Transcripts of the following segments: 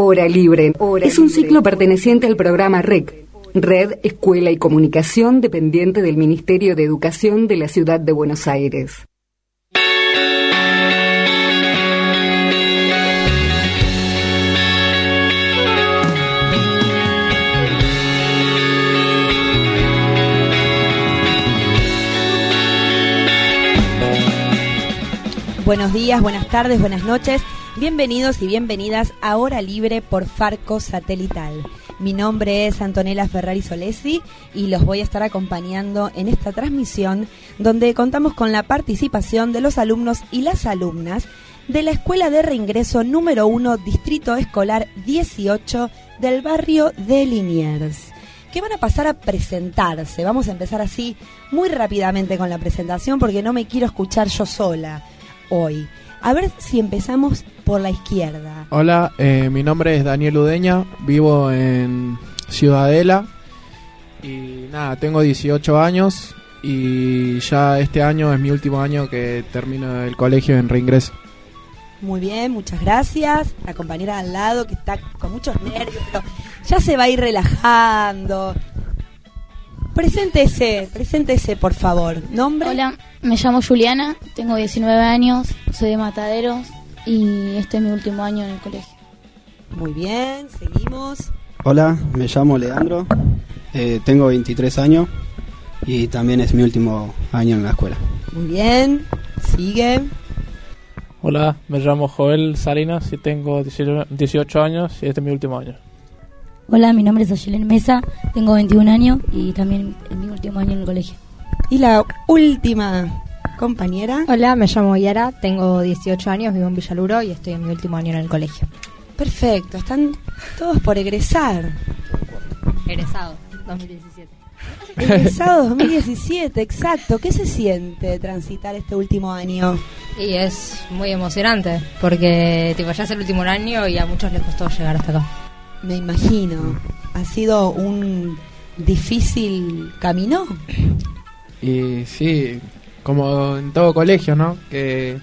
Hora Libre es un ciclo perteneciente al programa REC, Red Escuela y Comunicación dependiente del Ministerio de Educación de la Ciudad de Buenos Aires. Buenos días, buenas tardes, buenas noches. Bienvenidos y bienvenidas a Hora Libre por Farco Satelital. Mi nombre es Antonella Ferrari Solesi y los voy a estar acompañando en esta transmisión donde contamos con la participación de los alumnos y las alumnas de la Escuela de Reingreso número 1, Distrito Escolar 18 del barrio de Liniers que van a pasar a presentarse. Vamos a empezar así muy rápidamente con la presentación porque no me quiero escuchar yo sola hoy. A ver si empezamos por la izquierda. Hola, eh, mi nombre es Daniel Udeña, vivo en Ciudadela y nada, tengo 18 años y ya este año es mi último año que termino el colegio en reingreso. Muy bien, muchas gracias. La compañera al lado que está con muchos nervios, pero ya se va a ir relajando. Preséntese, preséntese por favor. ¿Nombre? Hola, me llamo Juliana, tengo 19 años, soy de Mataderos y este es mi último año en el colegio. Muy bien, seguimos. Hola, me llamo Leandro, eh, tengo 23 años y también es mi último año en la escuela. Muy bien, sigue. Hola, me llamo Joel Salinas y tengo 18 años y este es mi último año. Hola, mi nombre es Ayelen Mesa, tengo 21 años y también es mi último año en el colegio. Y la última compañera. Hola, me llamo Yara, tengo 18 años, vivo en Villaluro y estoy en mi último año en el colegio. Perfecto, están todos por egresar. Egresado, 2017. Egresado 2017, exacto. ¿Qué se siente transitar este último año? Y es muy emocionante, porque tipo, ya es el último año y a muchos les costó llegar hasta acá. Me imagino. ¿Ha sido un difícil camino? Y sí, como en todo colegio, ¿no? Que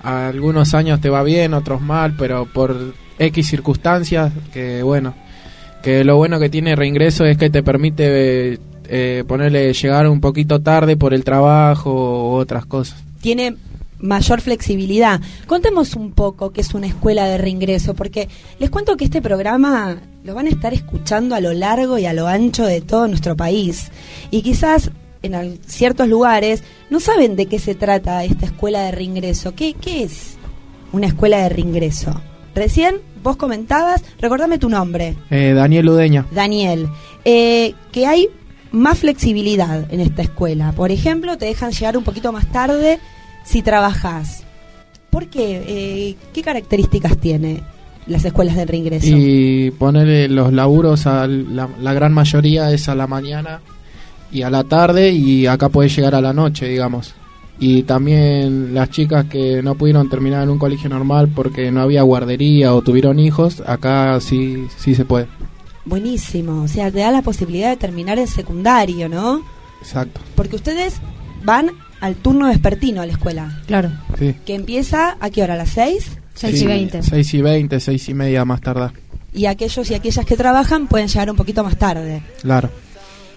algunos años te va bien, otros mal, pero por X circunstancias, que bueno, que lo bueno que tiene reingreso es que te permite eh, ponerle llegar un poquito tarde por el trabajo o otras cosas. Tiene mayor flexibilidad. Contemos un poco qué es una escuela de reingreso, porque les cuento que este programa lo van a estar escuchando a lo largo y a lo ancho de todo nuestro país. Y quizás en ciertos lugares no saben de qué se trata esta escuela de reingreso. ¿Qué, qué es una escuela de reingreso? Recién vos comentabas, recordame tu nombre. Eh, Daniel Udeña. Daniel, eh, que hay más flexibilidad en esta escuela. Por ejemplo, te dejan llegar un poquito más tarde si trabajas. ¿Por qué? Eh, ¿Qué características tiene las escuelas de reingreso? Y ponerle los laburos a la, la, gran mayoría es a la mañana y a la tarde y acá puede llegar a la noche, digamos. Y también las chicas que no pudieron terminar en un colegio normal porque no había guardería o tuvieron hijos, acá sí, sí se puede. Buenísimo, o sea, te da la posibilidad de terminar en secundario, ¿no? Exacto. Porque ustedes van al turno vespertino a la escuela. Claro. Sí. Que empieza a qué hora, a las 6? 6 y 20. 6 y 20, 6 y media más tarde. Y aquellos y aquellas que trabajan pueden llegar un poquito más tarde. Claro.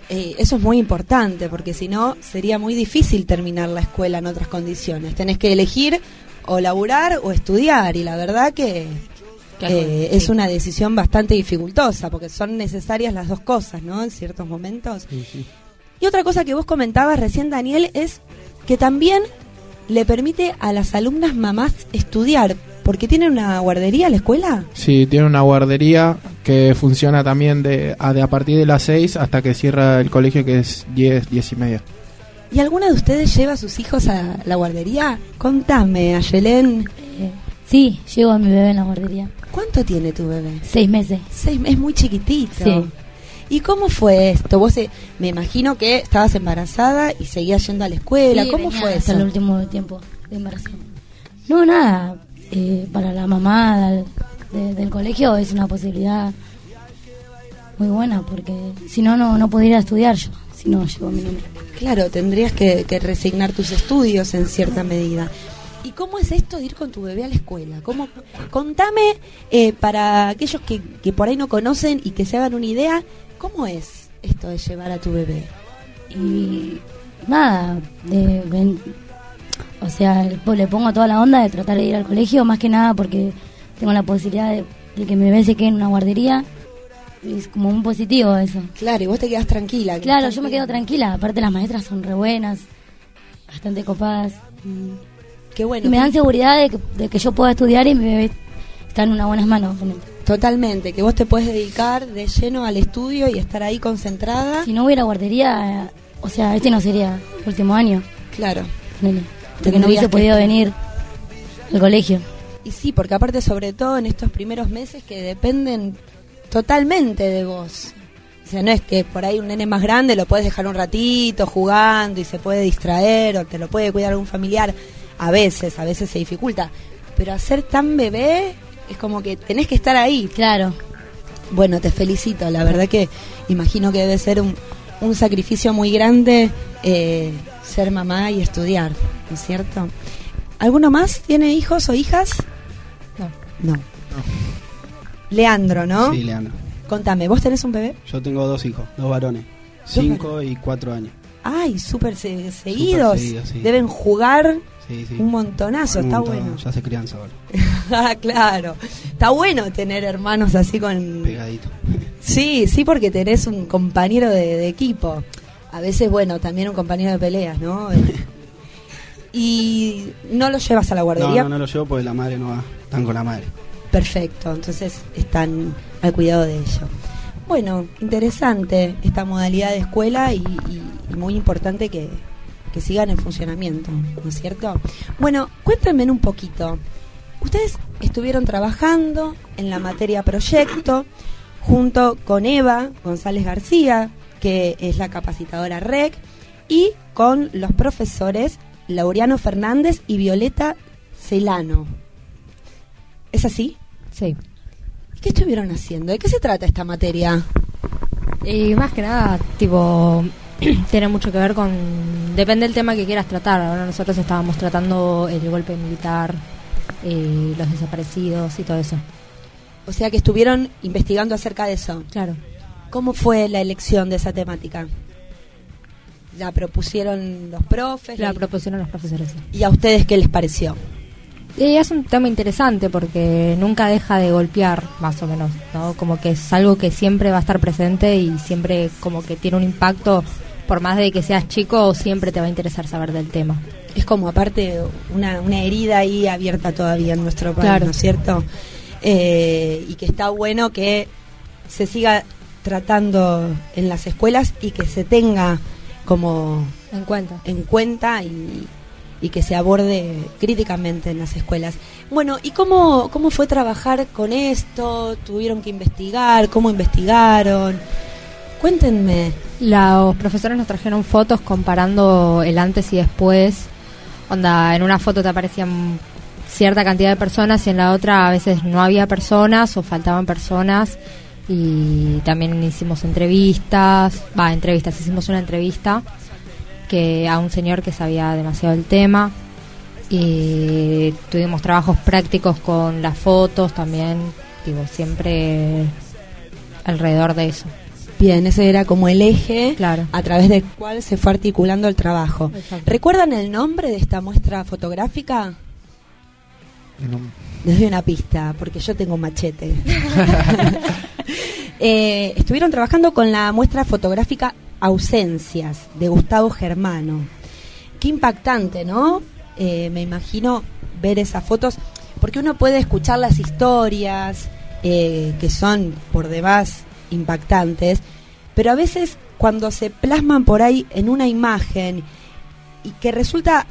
Eh, eso es muy importante porque si no sería muy difícil terminar la escuela en otras condiciones. Tenés que elegir o laburar o estudiar y la verdad que eh, es una decisión bastante dificultosa porque son necesarias las dos cosas, ¿no? En ciertos momentos. Sí, sí. Y otra cosa que vos comentabas recién, Daniel, es que también le permite a las alumnas mamás estudiar, porque tienen una guardería la escuela. Sí, tiene una guardería que funciona también de a, de a partir de las 6 hasta que cierra el colegio que es 10, 10 y media. ¿Y alguna de ustedes lleva a sus hijos a la guardería? Contame, Ayelén. Eh, sí, llevo a mi bebé en la guardería. ¿Cuánto tiene tu bebé? Seis meses. Seis, es muy chiquitito. Sí. ¿Y cómo fue esto? Vos eh, me imagino que estabas embarazada y seguías yendo a la escuela. Sí, ¿Cómo venía fue hasta eso? el último tiempo de embarazo. No, nada. Eh, para la mamá del, de- del colegio es una posibilidad muy buena porque si no, no, no podría estudiar yo. Si no, llevo mi nombre. Claro, tendrías que, que resignar tus estudios en cierta medida. ¿Y cómo es esto de ir con tu bebé a la escuela? ¿Cómo, contame, eh, para aquellos que, que por ahí no conocen y que se hagan una idea, ¿cómo es esto de llevar a tu bebé? Y nada, de, o sea, le po- le pongo toda la onda de tratar de ir al colegio, más que nada porque tengo la posibilidad de, de que mi bebé se quede en una guardería. Es como un positivo eso. Claro, y vos te quedas tranquila. que Claro, yo me quedo tranquila. Aparte las maestras son re buenas, bastante copadas. Qué bueno. Y me dan seguridad de que, de que yo pueda estudiar y mi bebé está en unas buenas manos. Totalmente, que vos te puedes dedicar de lleno al estudio y estar ahí concentrada. Si no hubiera guardería, eh, o sea, este no sería el último año. Claro. Ponele, Porque no hubiese que podido venir al colegio. Y sí, porque aparte sobre todo en estos primeros meses que dependen totalmente de vos. O sea, no es que por ahí un nene más grande lo puedes dejar un ratito jugando y se puede distraer o te lo puede cuidar algún familiar. A veces, a veces se dificulta. Pero hacer tan bebé es como que tenés que estar ahí. Claro. Bueno, te felicito. La verdad que imagino que debe ser un, un sacrificio muy grande eh, ser mamá y estudiar, ¿no es cierto? ¿Alguno más tiene hijos o hijas? No. No. Leandro, ¿no? Sí, Leandro. Contame, ¿vos tenés un bebé? Yo tengo dos hijos, dos varones. Cinco y cuatro años. Ay, súper se- seguidos. sí. Deben jugar Sí, sí. un montonazo, Un está montón, bueno. Ya se crianza ahora. Ah, claro. Está bueno tener hermanos así con... Pegadito. Sí, sí, porque tenés un compañero de, de equipo. A veces, bueno, también un compañero de peleas, ¿no? y no lo llevas a la No, guardería. no, no lo llevo porque la madre no va. Están con la madre. Perfecto, entonces están al cuidado de ello. Bueno, interesante esta modalidad de escuela y muy importante que, que sigan en funcionamiento, ¿no es cierto? Bueno, cuéntenme un poquito. Ustedes estuvieron trabajando en la materia proyecto junto con Eva González García, que es la capacitadora REC, y con los profesores Laureano Fernández y Violeta Celano. ¿Es así? Sí. ¿Y ¿Qué estuvieron haciendo? ¿De qué se trata esta materia? Y más que nada, tipo, tiene mucho que ver con... Depende del tema que quieras tratar. Ahora nosotros estábamos tratando el golpe militar, eh, los desaparecidos y todo eso. O sea que estuvieron investigando acerca de eso. Claro. ¿Cómo fue la elección de esa temática? ¿La propusieron los profes? La ¿La- propusieron los profesores. sí. ¿Y a ustedes qué les pareció? Y es un tema interesante porque nunca deja de golpear, más o menos, ¿no? Como que es algo que siempre va a estar presente y siempre como que tiene un impacto, por más de que seas chico, siempre te va a interesar saber del tema. Es como aparte una, una herida ahí abierta todavía en nuestro país, Claro. ¿no es cierto? Eh, y que está bueno que se siga tratando en las escuelas y que se tenga como En cuenta. en cuenta y, y que se aborde críticamente en las escuelas. Bueno, ¿y cómo, cómo fue trabajar con esto? ¿Tuvieron que investigar? ¿Cómo investigaron? Cuéntenme. Los profesores nos trajeron fotos comparando el antes y después. Onda, en una foto te aparecían cierta cantidad de personas y en la otra a veces no había personas o faltaban personas. Y también hicimos entrevistas, va, entrevistas, hicimos una entrevista que a un señor que sabía demasiado el tema. Y tuvimos trabajos prácticos con las fotos también, digo, siempre alrededor de eso. Bien, ese era como el eje Claro. a través del cual se fue articulando el trabajo. Exacto. ¿Recuerdan el nombre de esta muestra fotográfica? No. Les doy una pista, porque yo tengo un machete. Eh, estuvieron trabajando con la muestra fotográfica Ausencias, de Gustavo Germano. Qué impactante, ¿no? Eh, me imagino ver esas fotos, porque uno puede escuchar las historias, eh, que son por demás impactantes, pero a veces cuando se plasman por ahí en una imagen y que resulta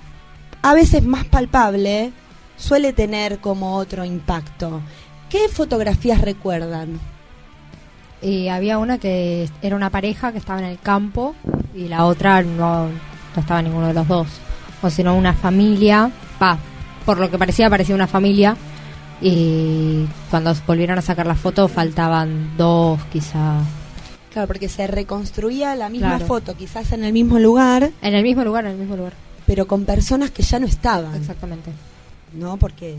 a veces más palpable, suele tener como otro impacto. ¿Qué fotografías recuerdan? Y había una que era una pareja que estaba en el campo y la otra no, no estaba ninguno de los dos. O sino una familia, va, por lo que parecía, parecía una familia. Y cuando volvieron a sacar la foto faltaban dos, quizá. Claro, porque se reconstruía la misma Claro. foto, quizás en el mismo lugar, En el mismo lugar, en el mismo lugar. pero con personas que ya no estaban. Exactamente. ¿no? Porque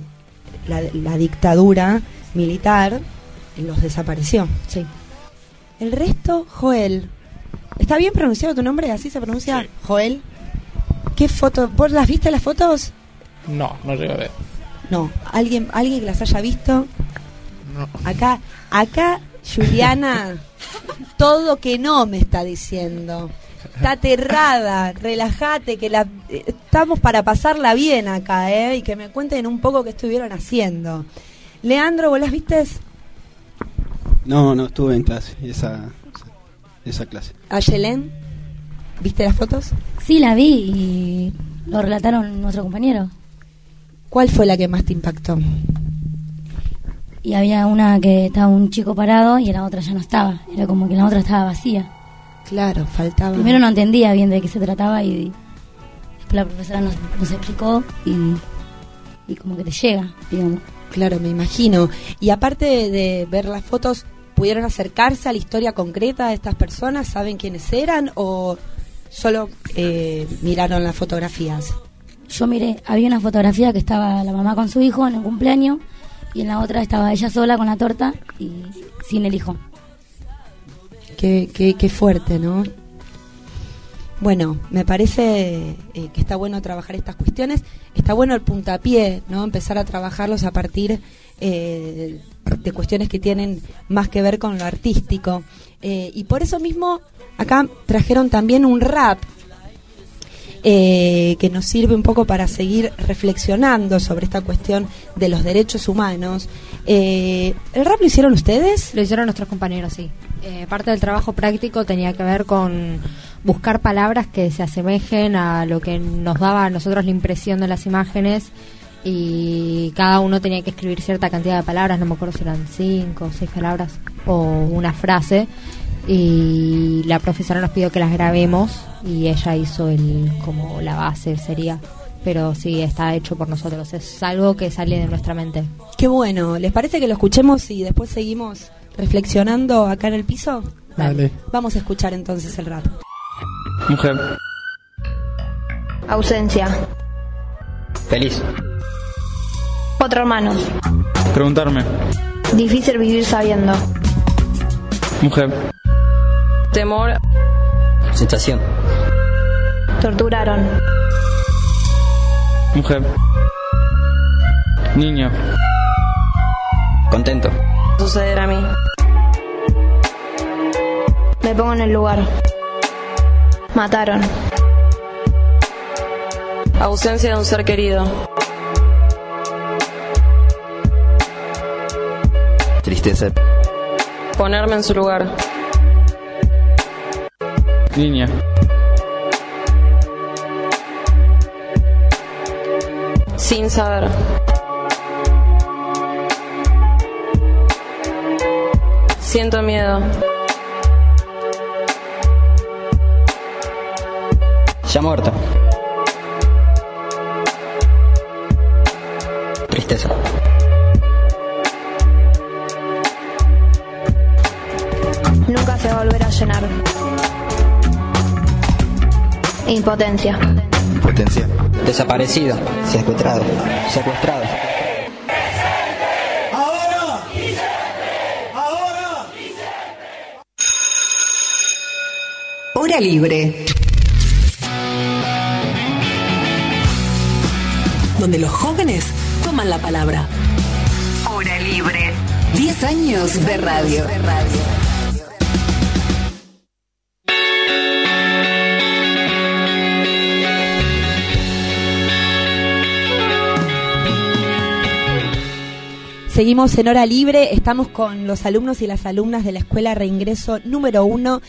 la, la dictadura militar los desapareció. Sí. El resto, Joel. ¿Está bien pronunciado tu nombre? ¿Así se pronuncia? Joel. ¿Qué foto? ¿Vos las viste las fotos? No, no llego a ver. No. ¿Alguien, alguien que las haya visto? No. Acá, acá, Juliana, todo que no me está diciendo. Está aterrada, relájate, que la, eh, estamos para pasarla bien acá, ¿eh? Y que me cuenten un poco qué estuvieron haciendo. Leandro, ¿vos las vistes? No, no, estuve en clase, esa, esa clase. Ayelén, ¿viste las fotos? Sí, la vi y lo relataron nuestro compañero. ¿Cuál fue la que más te impactó? Y había una que estaba un chico parado y la otra ya no estaba. Era como que la otra estaba vacía. Claro, faltaba. Primero no entendía bien de qué se trataba y después la profesora nos, nos explicó y, y como que te llega, digamos. Claro, me imagino. Y aparte de, de ver las fotos, ¿pudieron acercarse a la historia concreta de estas personas? ¿Saben quiénes eran o solo eh, miraron las fotografías? Yo miré, había una fotografía que estaba la mamá con su hijo en el cumpleaños y en la otra estaba ella sola con la torta y sin el hijo. Qué, qué, qué fuerte, ¿no? Bueno, me parece eh, que está bueno trabajar estas cuestiones. Está bueno el puntapié, ¿no? Empezar a trabajarlos a partir eh, de cuestiones que tienen más que ver con lo artístico. Eh, y por eso mismo acá trajeron también un rap eh, que nos sirve un poco para seguir reflexionando sobre esta cuestión de los derechos humanos. Eh, ¿El rap lo hicieron ustedes? Lo hicieron nuestros compañeros, sí. Eh, parte del trabajo práctico tenía que ver con buscar palabras que se asemejen a lo que nos daba a nosotros la impresión de las imágenes y cada uno tenía que escribir cierta cantidad de palabras, no me acuerdo si eran cinco o seis palabras o una frase y la profesora nos pidió que las grabemos y ella hizo el como la base sería pero sí está hecho por nosotros es algo que sale de nuestra mente Qué bueno. ¿Les parece que lo escuchemos y después seguimos reflexionando acá en el piso? Dale. Vamos a escuchar entonces el rap. Mujer. Ausencia. Feliz. Cuatro hermanos. Preguntarme. Difícil vivir sabiendo. Mujer. Temor. Sensación. Torturaron. Mujer. Niño. Contento. Suceder a mí. Me pongo en el lugar. Mataron. Ausencia de un ser querido. Tristeza. Ponerme en su lugar. Niña. Sin saber. Siento miedo. Ya muerta. Tristeza. Impotencia. Potencia. Desaparecido. Secuestrado. Secuestrado. Hora libre. Donde los jóvenes toman la palabra. Hora libre. 10 años de radio. Seguimos en hora libre, estamos con los alumnos y las alumnas de la Escuela Reingreso número 1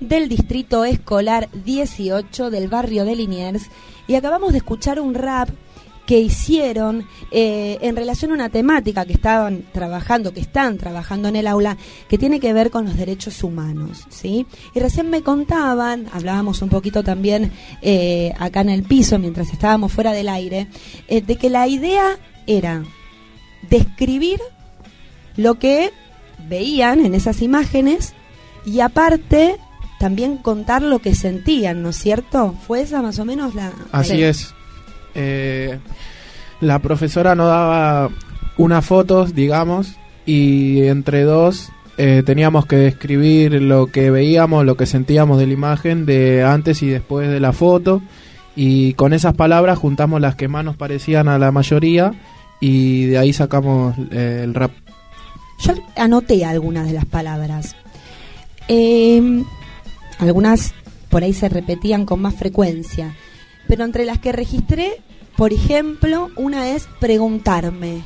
del Distrito Escolar 18 del barrio de Liniers y acabamos de escuchar un rap que hicieron eh, en relación a una temática que estaban trabajando, que están trabajando en el aula, que tiene que ver con los derechos humanos, ¿sí? Y recién me contaban, hablábamos un poquito también eh, acá en el piso mientras estábamos fuera del aire, eh, de que la idea era describir lo que veían en esas imágenes y aparte también contar lo que sentían, ¿no es cierto? ¿Fue esa más o menos la... Así Sí. es. Eh, la profesora nos daba unas fotos, digamos, y entre dos eh, teníamos que describir lo que veíamos, lo que sentíamos de la imagen de antes y después de la foto. Y con esas palabras juntamos las que más nos parecían a la mayoría y de ahí sacamos eh, el rap. Yo anoté algunas de las palabras. Eh, algunas por ahí se repetían con más frecuencia. Pero entre las que registré, por ejemplo, una es preguntarme.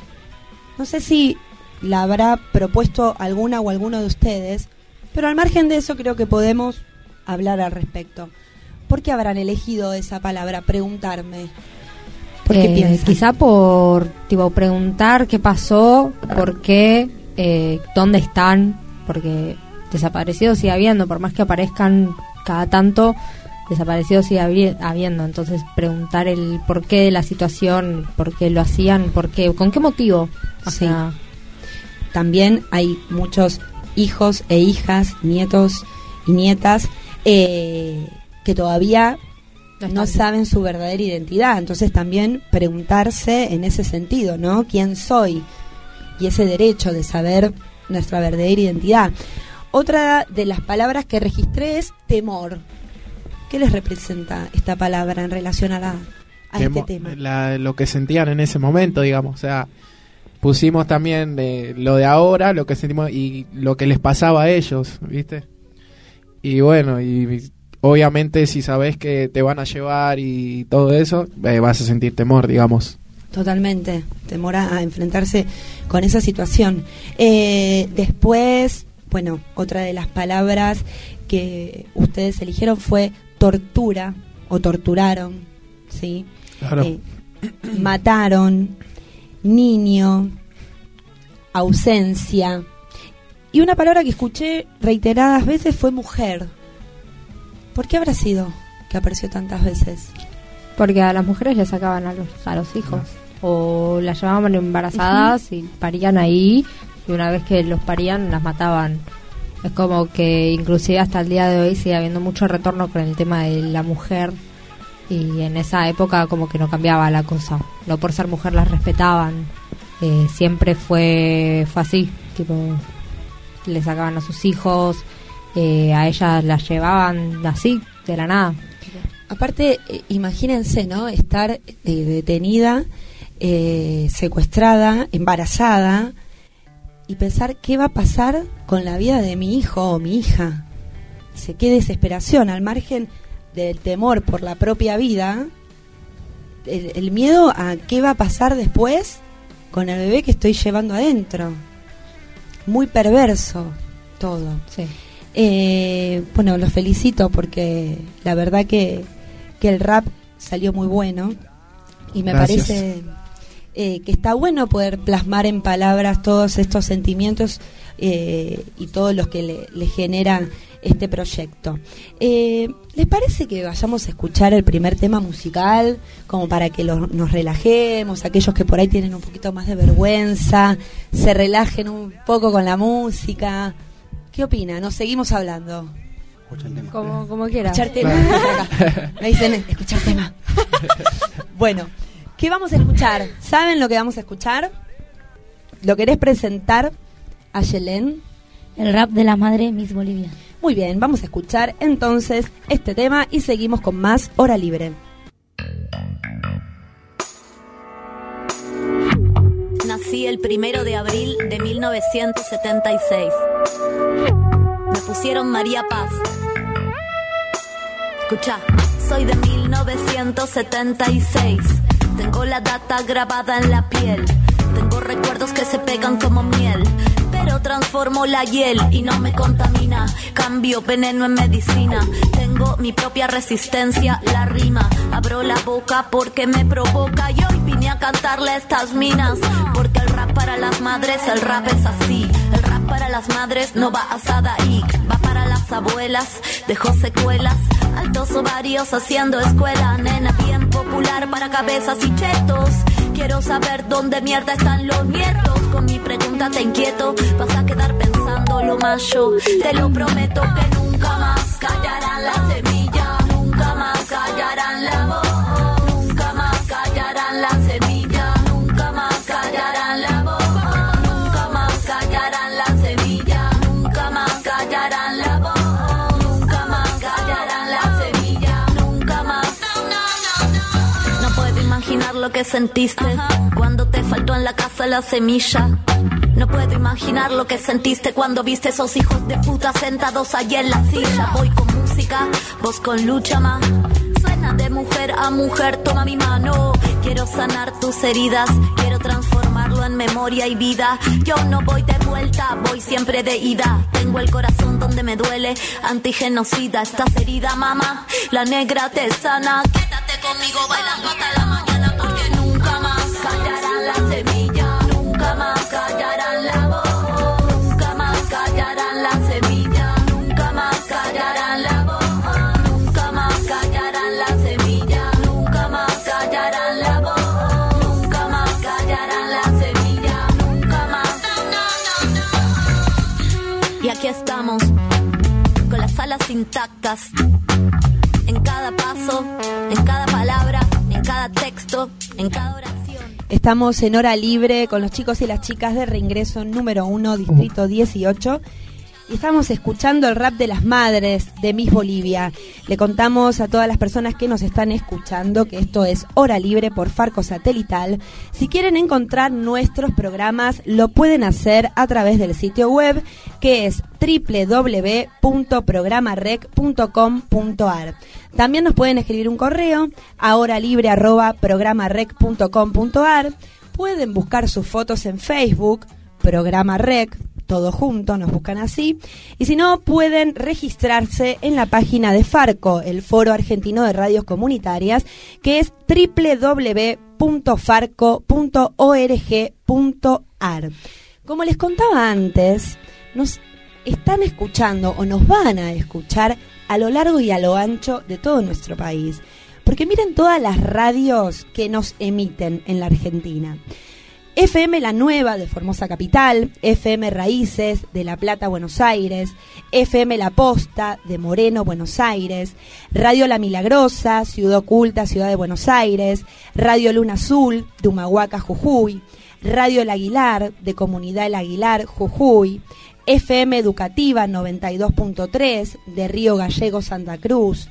No sé si la habrá propuesto alguna o alguno de ustedes, pero al margen de eso creo que podemos hablar al respecto. ¿Por qué habrán elegido esa palabra, preguntarme? ¿Por qué eh, Quizá por tipo, preguntar qué pasó, por qué, eh, dónde están, porque desaparecidos sigue habiendo, por más que aparezcan cada tanto, desaparecidos sigue habiendo. Entonces, preguntar el por qué de la situación, por qué lo hacían, por qué, con qué motivo. O sea, también hay muchos hijos e hijas, nietos y nietas eh, que todavía no, saben su verdadera identidad. Entonces también preguntarse en ese sentido, ¿no? ¿Quién soy? Y ese derecho de saber nuestra verdadera identidad. Otra de las palabras que registré es temor. ¿Qué les representa esta palabra en relación a, la, a este tema? lo que sentían en ese momento, digamos. O sea, pusimos también de lo de ahora, lo que sentimos y lo que les pasaba a ellos, ¿viste? Y bueno, y obviamente si sabes que te van a llevar y todo eso, eh, vas a sentir temor, digamos. Totalmente, temor a, enfrentarse con esa situación. Eh, después, bueno, otra de las palabras que ustedes eligieron fue tortura o torturaron, ¿sí? Claro. Eh, mataron, niño, ausencia. Y una palabra que escuché reiteradas veces fue mujer. ¿Por qué habrá sido que apareció tantas veces? Porque a las mujeres les sacaban a los, a los hijos. O las llevaban embarazadas y parían ahí. Y una vez que los parían, las mataban. Es como que inclusive hasta el día de hoy sigue habiendo mucho retorno con el tema de la mujer y en esa época como que no cambiaba la cosa. No por ser mujer las respetaban. Eh, siempre fue, fue así, tipo, le sacaban a sus hijos, eh, a ellas las llevaban así, de la nada. Aparte, eh, imagínense, ¿no? Estar detenida, secuestrada, embarazada, y pensar qué va a pasar con la vida de mi hijo o mi hija. Dice, qué desesperación, al margen del temor por la propia vida, el, miedo a qué va a pasar después con el bebé que estoy llevando adentro. Muy perverso todo. Eh, bueno, los felicito porque la verdad que, que el rap salió muy bueno y me parece eh, que está bueno poder plasmar en palabras todos estos sentimientos eh, y todos los que le, le generan este proyecto. Eh, ¿Les parece que vayamos a escuchar el primer tema musical como para que nos relajemos, aquellos que por ahí tienen un poquito más de vergüenza, se relajen un poco con la música? ¿Qué opina? Nos seguimos hablando. Como, como quiera. Escuchar tema. Me dicen, escuchar tema. bueno, ¿qué vamos a escuchar? ¿Saben lo que vamos a escuchar? ¿Lo querés presentar a Yelén? El rap de la madre Miss Bolivia. Muy bien, vamos a escuchar entonces este tema y seguimos con más Hora Libre. El primero de abril de 1976. Me pusieron María Paz. Escucha, soy de 1976. Tengo la data grabada en la piel. Tengo recuerdos que se pegan como miel pero transformo la hiel y no me contamina. Cambio veneno en medicina. Tengo mi propia resistencia, la rima. Abro la boca porque me provoca y hoy vine a cantarle estas minas. Porque el rap para las madres, el rap es así. El rap para las madres no va asada y va para las abuelas. Dejó secuelas, altos ovarios haciendo escuela. Nena bien popular para cabezas y chetos. Quiero saber dónde mierda están los nietos. Con mi pregunta te inquieto, vas a quedar pensando lo yo. Te lo prometo que nunca más callarán la semilla, nunca más callarán la voz, que sentiste cuando te faltó en la casa la semilla. No puedo imaginar lo que sentiste cuando viste esos hijos de puta sentados allí en la silla. Voy con música, vos con lucha más. Suena de mujer a mujer, toma mi mano. Quiero sanar tus heridas, quiero transformarlo en memoria y vida. Yo no voy de vuelta, voy siempre de ida. Tengo el corazón donde me duele, antigenocida. Estás herida, mamá, la negra te sana. Quédate conmigo bailando hasta la mañana intactas, en cada paso, en cada palabra, en cada texto, en cada oración. Estamos en hora libre con los chicos y las chicas de reingreso número 1, distrito 18. Y estamos escuchando el rap de las madres de Miss Bolivia. Le contamos a todas las personas que nos están escuchando que esto es Hora Libre por Farco Satelital. Si quieren encontrar nuestros programas, lo pueden hacer a través del sitio web que es www.programarec.com.ar. También nos pueden escribir un correo a horalibre.programarec.com.ar. Pueden buscar sus fotos en Facebook, Programa Rec, todo junto, nos buscan así. Y si no, pueden registrarse en la página de Farco, el Foro Argentino de Radios Comunitarias, que es www.farco.org.ar. Como les contaba antes, nos están escuchando o nos van a escuchar a lo largo y a lo ancho de todo nuestro país. Porque miren todas las radios que nos emiten en la Argentina. FM La Nueva de Formosa Capital, FM Raíces de La Plata, Buenos Aires, FM La Posta de Moreno, Buenos Aires, Radio La Milagrosa, Ciudad Oculta, Ciudad de Buenos Aires, Radio Luna Azul de Humahuaca, Jujuy, Radio El Aguilar de Comunidad El Aguilar, Jujuy, FM Educativa 92.3 de Río Gallego, Santa Cruz,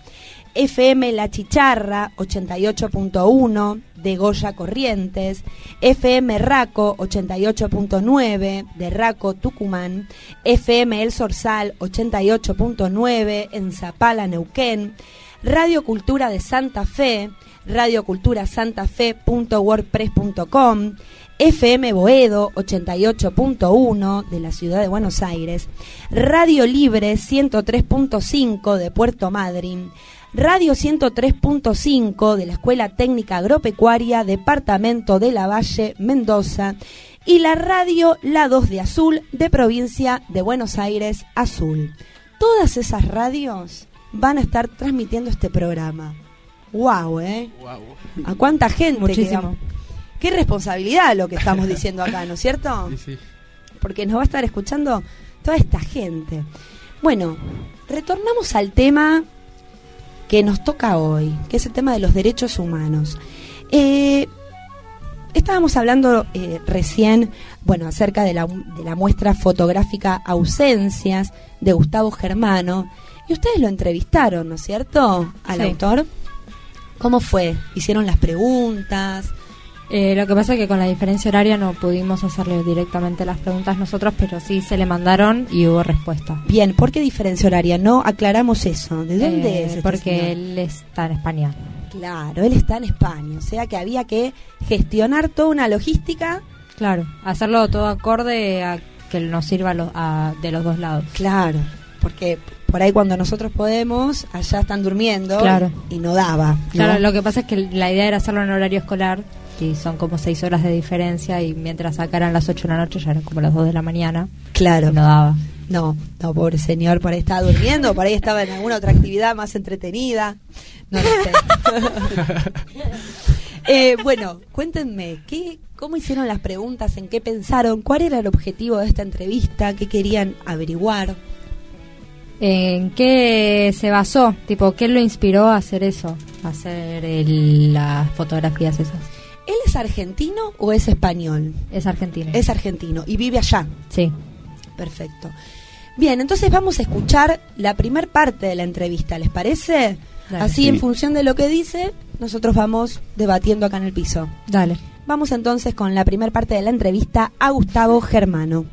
FM La Chicharra 88.1 de Goya Corrientes, FM Raco 88.9 de Raco Tucumán, FM El Sorsal 88.9 en Zapala, Neuquén, Radio Cultura de Santa Fe, radioculturasantafe.wordpress.com, FM Boedo 88.1 de la ciudad de Buenos Aires, Radio Libre 103.5 de Puerto Madryn, Radio 103.5 de la Escuela Técnica Agropecuaria, Departamento de la Valle, Mendoza, y la Radio La 2 de Azul de Provincia de Buenos Aires, Azul. Todas esas radios van a estar transmitiendo este programa. ¡Wow, eh! ¿A cuánta gente? Muchísimo. Qué responsabilidad lo que estamos diciendo acá, ¿no es cierto? Sí, sí. Porque nos va a estar escuchando toda esta gente. Bueno, retornamos al tema que nos toca hoy, que es el tema de los derechos humanos. Eh, estábamos hablando eh, recién, bueno, acerca de la, de la muestra fotográfica Ausencias de Gustavo Germano, y ustedes lo entrevistaron, ¿no es cierto? Al Sí. autor. ¿Cómo fue? ¿Hicieron las preguntas? Eh, lo que pasa es que con la diferencia horaria no pudimos hacerle directamente las preguntas nosotros, pero sí se le mandaron y hubo respuesta. Bien, ¿por qué diferencia horaria? No aclaramos eso. ¿De dónde Eh, es? este Porque señor? él está en España. Claro, él está en España, o sea que había que gestionar toda una logística. Claro, hacerlo todo acorde a que nos sirva a los- a- de los dos lados. Claro, porque por ahí cuando nosotros podemos, allá están durmiendo Claro. y no daba. ¿no? Claro, lo que pasa es que la idea era hacerlo en horario escolar son como seis horas de diferencia y mientras acá eran las 8 de la noche ya eran como las 2 de la mañana. Claro. No daba. No, no, pobre señor, por ahí estaba durmiendo, por ahí estaba en alguna otra actividad más entretenida. No lo sé. Eh, bueno, cuéntenme, ¿qué, ¿cómo hicieron las preguntas? ¿En qué pensaron? ¿Cuál era el objetivo de esta entrevista? ¿Qué querían averiguar? ¿En qué se basó? Tipo, ¿qué lo inspiró a hacer eso? A hacer el- las fotografías esas. ¿Él es argentino o es español? Es argentino. Es argentino y vive allá. Sí. Perfecto. Bien, entonces vamos a escuchar la primer parte de la entrevista, ¿les parece? Dale. Así Sí. en función de lo que dice, nosotros vamos debatiendo acá en el piso. Dale. Vamos entonces con la primera parte de la entrevista a Gustavo Germano.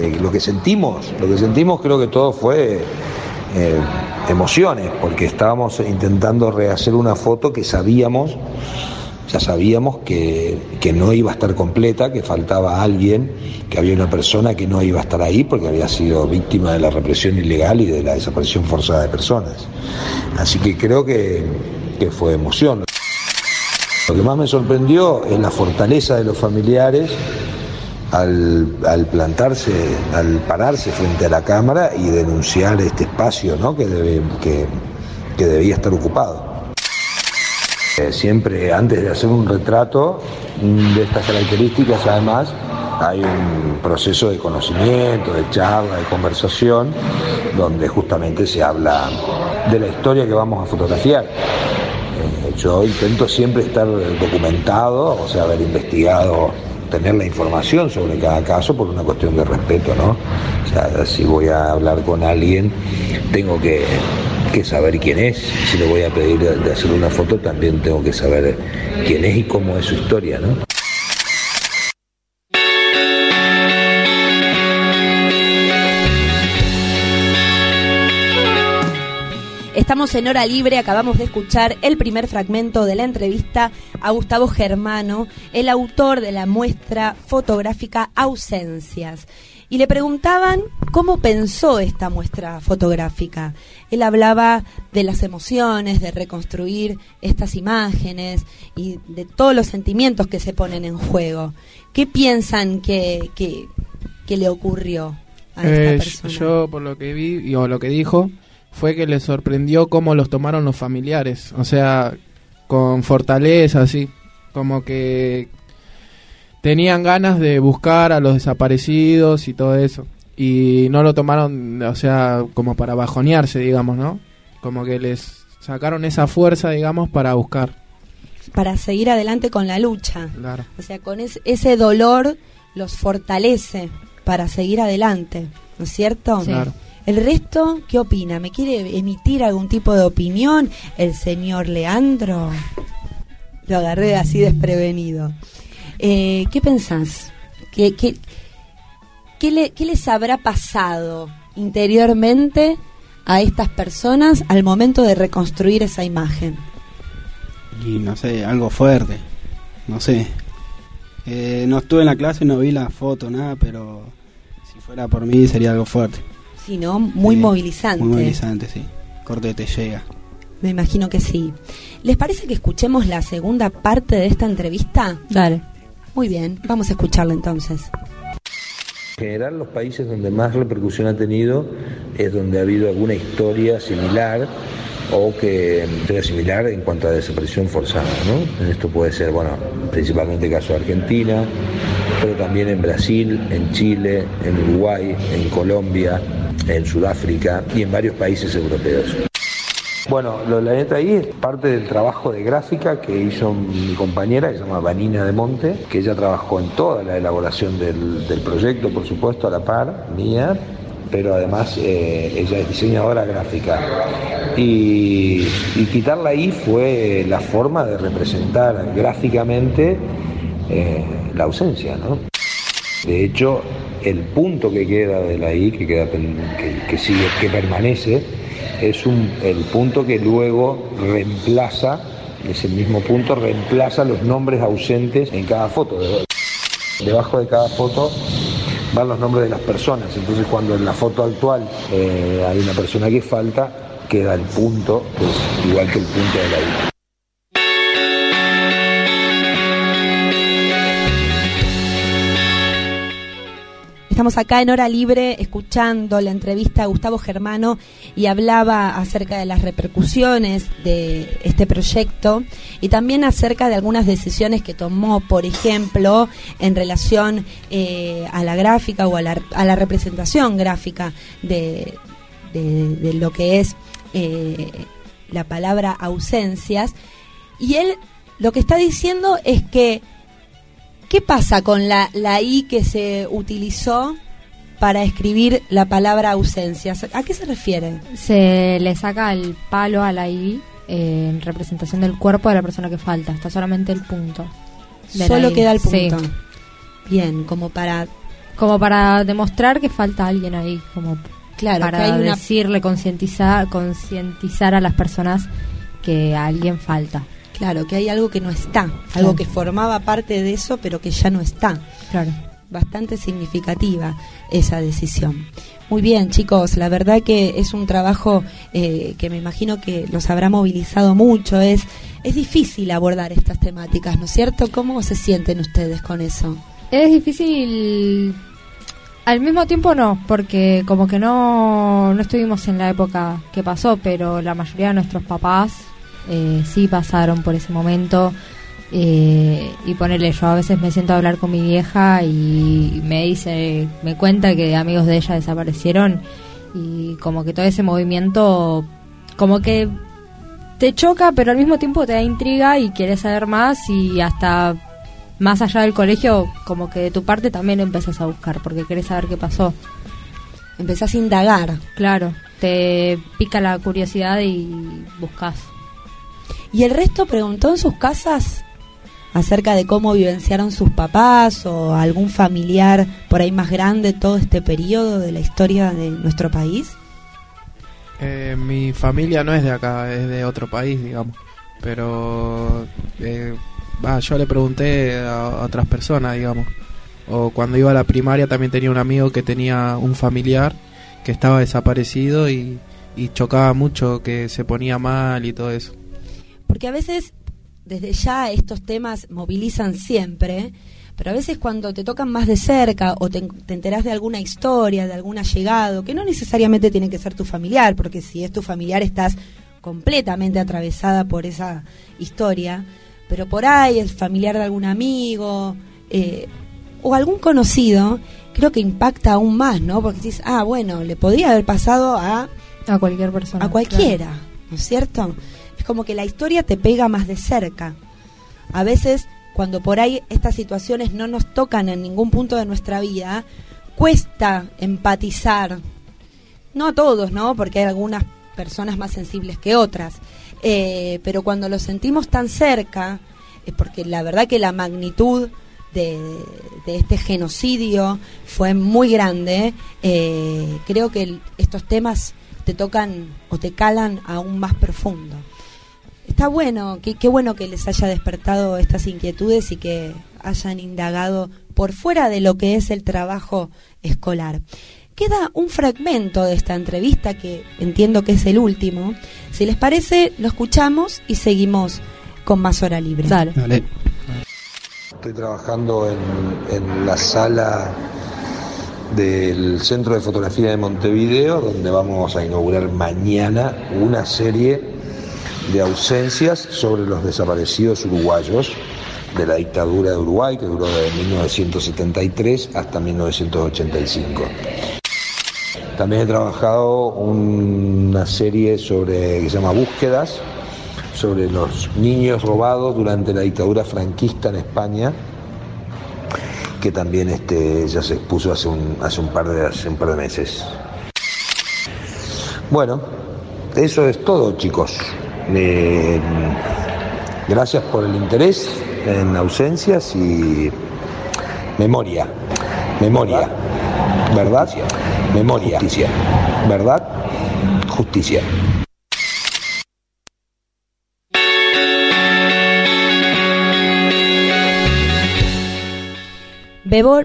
Eh, lo que sentimos, lo que sentimos creo que todo fue eh, emociones, porque estábamos intentando rehacer una foto que sabíamos, ya sabíamos que, que no iba a estar completa, que faltaba alguien, que había una persona que no iba a estar ahí porque había sido víctima de la represión ilegal y de la desaparición forzada de personas. Así que creo que, que fue emoción. Lo que más me sorprendió es la fortaleza de los familiares al, al, plantarse, al pararse frente a la cámara y denunciar este espacio ¿no? que, que, que debía estar ocupado. Eh, siempre antes de hacer un retrato de estas características, además, hay un proceso de conocimiento, de charla, de conversación, donde justamente se habla de la historia que vamos a fotografiar. Eh, yo intento siempre estar documentado, o sea, haber investigado tener la información sobre cada caso por una cuestión de respeto, ¿no? O sea, si voy a hablar con alguien, tengo que, que saber quién es. Si le voy a pedir de, hacer una foto, también tengo que saber quién es y cómo es su historia, ¿no? Estamos en hora libre, acabamos de escuchar el primer fragmento de la entrevista a Gustavo Germano, el autor de la muestra fotográfica Ausencias. Y le preguntaban cómo pensó esta muestra fotográfica. Él hablaba de las emociones, de reconstruir estas imágenes y de todos los sentimientos que se ponen en juego. ¿Qué piensan que, que, que le ocurrió a esta Eh, persona? yo, por lo que vi y o lo que dijo, fue que le sorprendió cómo los tomaron los familiares. O sea, con fortaleza, así. Como que tenían ganas de buscar a los desaparecidos y todo eso. Y no lo tomaron, o sea, como para bajonearse, digamos, ¿no? Como que les sacaron esa fuerza, digamos, para buscar. para seguir adelante con la lucha. Claro. O sea, con es- ese dolor los fortalece para seguir adelante, ¿no es cierto? Sí. Claro. El resto, ¿qué opina? ¿Me quiere emitir algún tipo de opinión el señor Leandro? Lo agarré así desprevenido. Eh, ¿Qué pensás? ¿Qué, qué, qué le- qué les habrá pasado interiormente a estas personas al momento de reconstruir esa imagen? Y no sé, algo fuerte. No sé. Eh, no estuve en la clase, no vi la foto, nada, pero si fuera por mí sería algo fuerte. Sí, ¿no? Muy movilizante. Muy movilizante, sí. Corte te llega. Me imagino que sí. ¿Les parece que escuchemos la segunda parte de esta entrevista? Dale. Muy bien, vamos a escucharla entonces. En general, los países donde más repercusión ha tenido es donde ha habido alguna historia similar o que sea similar en cuanto a desaparición forzada. ¿no? En esto puede ser, bueno, principalmente el caso de Argentina, pero también en Brasil, en Chile, en Uruguay, en Colombia, en Sudáfrica y en varios países europeos. Bueno, lo de la neta ahí es parte del trabajo de gráfica que hizo mi compañera, que se llama Vanina de Monte, que ella trabajó en toda la elaboración del, del proyecto, por supuesto, a la par, mía, pero además eh, ella es diseñadora gráfica. Y, y quitarla ahí fue la forma de representar gráficamente eh, la ausencia, ¿no? De hecho, el punto que queda de la I, que, queda, que sigue, que permanece, es un, el punto que luego reemplaza, ese mismo punto reemplaza los nombres ausentes en cada foto. De- Debajo de cada foto van los nombres de las personas, entonces cuando en la foto actual eh, hay una persona que falta, queda el punto, que es igual que el punto de la I. Estamos acá en Hora Libre escuchando la entrevista a Gustavo Germano y hablaba acerca de las repercusiones de este proyecto y también acerca de algunas decisiones que tomó, por ejemplo, en relación eh, a la gráfica o a la, a la representación gráfica de, de- lo que es eh, la palabra ausencias. Y él lo que está diciendo es que ¿Qué pasa con la, la I que se utilizó para escribir la palabra ausencias? ¿A qué se refiere? Se le saca el palo a la I eh, en representación del cuerpo de la persona que falta. Está solamente el punto. Solo queda el Sí. punto. Bien, como para Como para demostrar que falta alguien ahí, como Claro, para que hay una- decirle, concientizar, concientizar a las personas que alguien falta. Claro, que hay algo que no está, algo que formaba parte de eso, pero que ya no está. Claro. Bastante significativa esa decisión. Muy bien, chicos, la verdad que es un trabajo eh, que me imagino que los habrá movilizado mucho. Es, es difícil abordar estas temáticas, ¿no es cierto? ¿Cómo se sienten ustedes con eso? Es difícil. Al mismo tiempo no, porque como que no, no estuvimos en la época que pasó, pero la mayoría de nuestros papás eh, sí pasaron por ese momento. eh, y ponerle, yo a veces me siento a hablar con mi vieja y me dice, me cuenta que amigos de ella desaparecieron y como que todo ese movimiento, como que te choca, pero al mismo tiempo te da intriga y quieres saber más y hasta más allá del colegio, como que de tu parte también empezás a buscar porque querés saber qué pasó. Empezás a indagar. Claro, te pica la curiosidad y buscas. ¿Y el resto preguntó en sus casas acerca de cómo vivenciaron sus papás o algún familiar por ahí más grande todo este periodo de la historia de nuestro país? Eh, mi familia no es de acá, es de otro país, digamos. Pero eh, yo le pregunté a otras personas, digamos. O cuando iba a la primaria también tenía un amigo que tenía un familiar que estaba desaparecido y, y chocaba mucho que se ponía mal y todo eso. Porque a veces, desde ya, estos temas movilizan siempre, pero a veces cuando te tocan más de cerca o te, te enterás de alguna historia, de algún allegado, que no necesariamente tiene que ser tu familiar, porque si es tu familiar estás completamente atravesada por esa historia, pero por ahí el familiar de algún amigo eh, o algún conocido, creo que impacta aún más, ¿no? Porque dices, ah, bueno, le podría haber pasado a A cualquier persona. a cualquiera, ¿no es cierto? Como que la historia te pega más de cerca. A veces, cuando por ahí estas situaciones no nos tocan en ningún punto de nuestra vida, cuesta empatizar. No a todos, ¿no? Porque hay algunas personas más sensibles que otras. Eh, pero cuando lo sentimos tan cerca, es porque la verdad que la magnitud de, este genocidio fue muy grande, eh, creo que estos temas te tocan o te calan aún más profundo. Está bueno, qué, qué bueno que les haya despertado estas inquietudes y que hayan indagado por fuera de lo que es el trabajo escolar. Queda un fragmento de esta entrevista que entiendo que es el último. Si les parece, lo escuchamos y seguimos con más hora libre. Dale. Dale. Estoy trabajando en, en la sala del Centro de Fotografía de Montevideo, donde vamos a inaugurar mañana una serie de ausencias sobre los desaparecidos uruguayos de la dictadura de Uruguay, que duró de 1973 hasta 1985. También he trabajado una serie sobre que se llama Búsquedas, sobre los niños robados durante la dictadura franquista en España, que también este, ya se expuso hace un, hace un, par, de, hace un par de meses. Bueno, eso es todo, chicos. Eh, gracias por el interés en ausencias y memoria, memoria, verdad, memoria, justicia, verdad, justicia.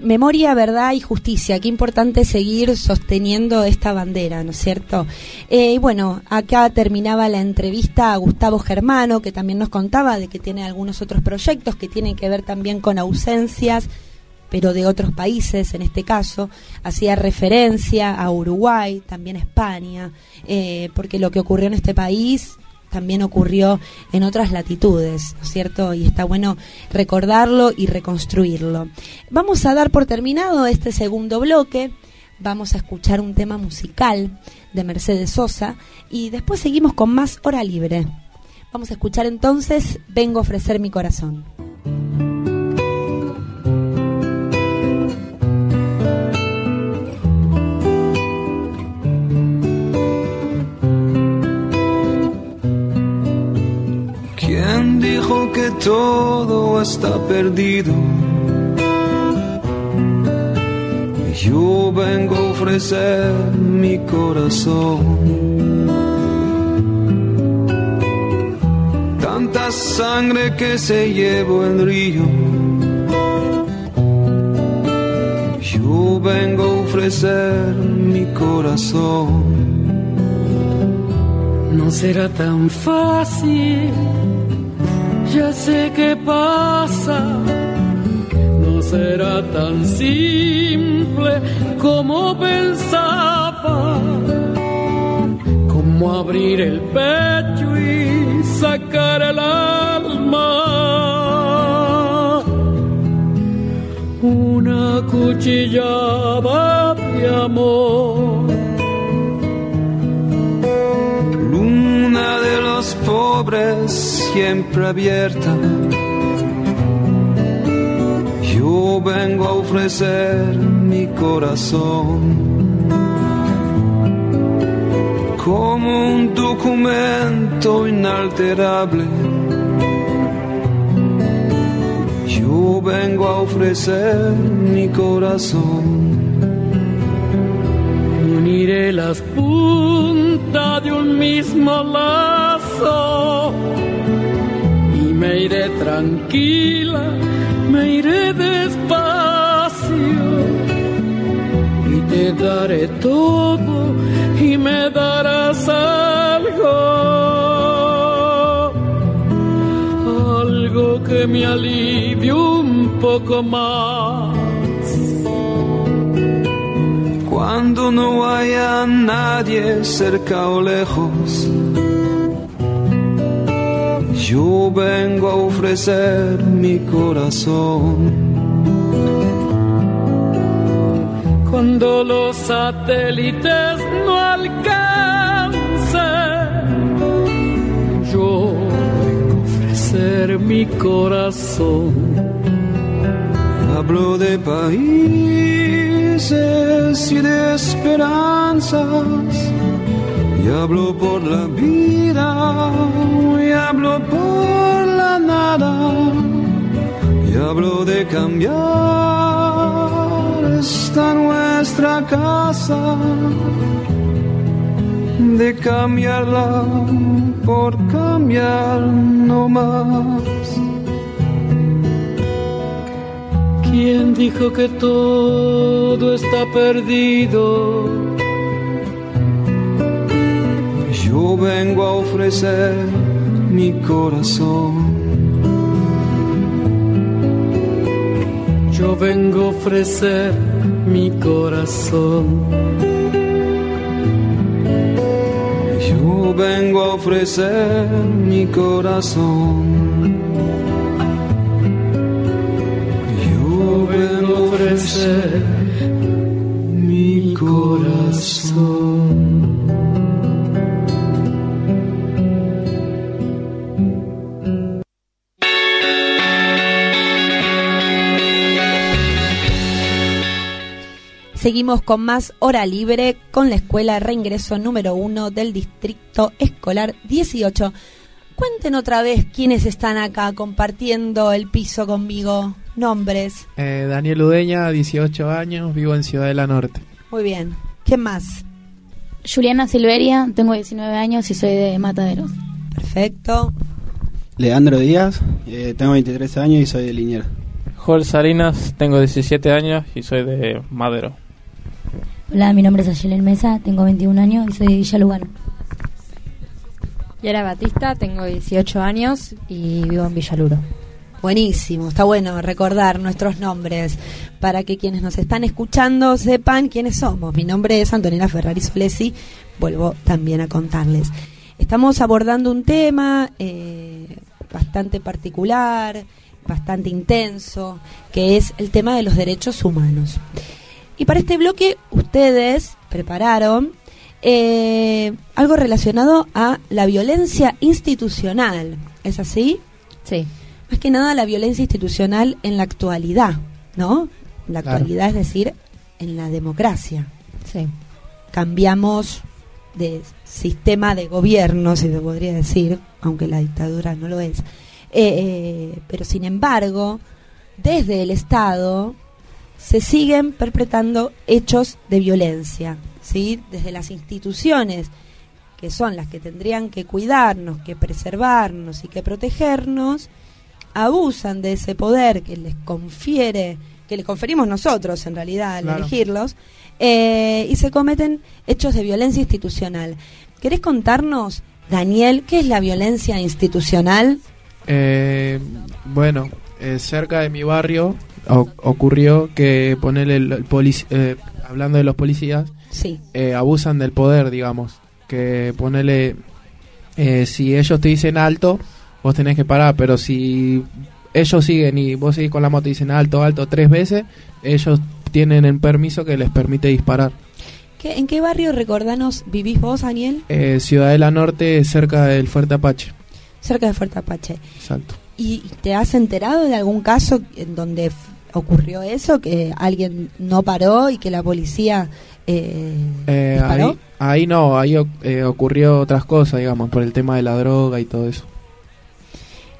Memoria, verdad y justicia. Qué importante seguir sosteniendo esta bandera, ¿no es cierto? Eh, y bueno, acá terminaba la entrevista a Gustavo Germano, que también nos contaba de que tiene algunos otros proyectos que tienen que ver también con ausencias, pero de otros países en este caso. Hacía referencia a Uruguay, también España, eh, porque lo que ocurrió en este país también ocurrió en otras latitudes, ¿no es cierto? Y está bueno recordarlo y reconstruirlo. Vamos a dar por terminado este segundo bloque, vamos a escuchar un tema musical de Mercedes Sosa y después seguimos con más hora libre. Vamos a escuchar entonces Vengo a ofrecer mi corazón. Todo está perdido. Yo vengo a ofrecer mi corazón. Tanta sangre que se llevó el río. Yo vengo a ofrecer mi corazón. No será tan fácil, ya sé qué pasa. No será tan simple como pensaba. Como abrir el pecho y sacar el alma. Una cuchillada de amor. Luna de los pobres siempre abierta. Yo vengo a ofrecer mi corazón como un documento inalterable. Yo vengo a ofrecer mi corazón. Uniré las puntas de un mismo lazo me iré tranquila, me iré despacio y te daré todo y me darás algo, algo que me alivie un poco más. Cuando no haya nadie cerca o lejos, yo vengo a ofrecer mi corazón. Cuando los satélites no alcancen, yo vengo a ofrecer mi corazón. Hablo de países y de esperanzas. Y hablo por la vida, y hablo por la nada. Y hablo de cambiar esta nuestra casa. De cambiarla por cambiar no más. ¿Quién dijo que todo está perdido? Vengo a ofrecer mi corazón. Yo vengo a ofrecer mi corazón. Yo vengo a ofrecer mi corazón. Yo vengo a ofrecer Seguimos con más hora libre con la escuela reingreso número uno del distrito escolar 18. Cuenten otra vez quiénes están acá compartiendo el piso conmigo. Nombres. Eh, Daniel Udeña, 18 años, vivo en Ciudadela Norte. Muy bien. ¿Qué más? Juliana Silveria, tengo 19 años y soy de Mataderos. Perfecto. Leandro Díaz, eh, tengo 23 años y soy de Liniers. Joel Salinas, tengo 17 años y soy de Madero. Hola, mi nombre es Ayelen Mesa, tengo 21 años y soy de Villa Lugano. Yara Batista, tengo 18 años y vivo en Villaluro. Buenísimo, está bueno recordar nuestros nombres para que quienes nos están escuchando sepan quiénes somos. Mi nombre es Antonella Ferrari Solesi, vuelvo también a contarles. Estamos abordando un tema eh, bastante particular, bastante intenso, que es el tema de los derechos humanos. Y para este bloque ustedes prepararon eh, algo relacionado a la violencia institucional. ¿Es así? Sí. Más que nada la violencia institucional en la actualidad, ¿no? La Claro. actualidad es decir, en la democracia. Sí. Cambiamos de sistema de gobierno, si se podría decir, aunque la dictadura no lo es. Eh, pero sin embargo, desde el Estado se siguen perpetrando hechos de violencia, ¿sí? Desde las instituciones que son las que tendrían que cuidarnos, que preservarnos y que protegernos, abusan de ese poder que les confiere, que les conferimos nosotros en realidad al Claro. elegirlos, eh, y se cometen hechos de violencia institucional. ¿Querés contarnos, Daniel, qué es la violencia institucional? Eh, bueno, eh, cerca de mi barrio o- ocurrió que ponerle el, el polic- eh, hablando de los policías, Sí. eh, abusan del poder, digamos. Que ponerle, eh, si ellos te dicen alto, vos tenés que parar, pero si ellos siguen y vos seguís con la moto y dicen alto, alto tres veces, ellos tienen el permiso que les permite disparar. ¿Qué- ¿En qué barrio, recordanos, vivís vos, Daniel? Eh, Ciudadela Norte, cerca del Fuerte Apache. Cerca de Fuerte Apache. Exacto. ¿Y te has enterado de algún caso en donde ocurrió eso, que alguien no paró y que la policía eh, Eh, disparó? ahí, ahí no, ahí eh, ocurrió otras cosas, digamos, por el tema de la droga y todo eso.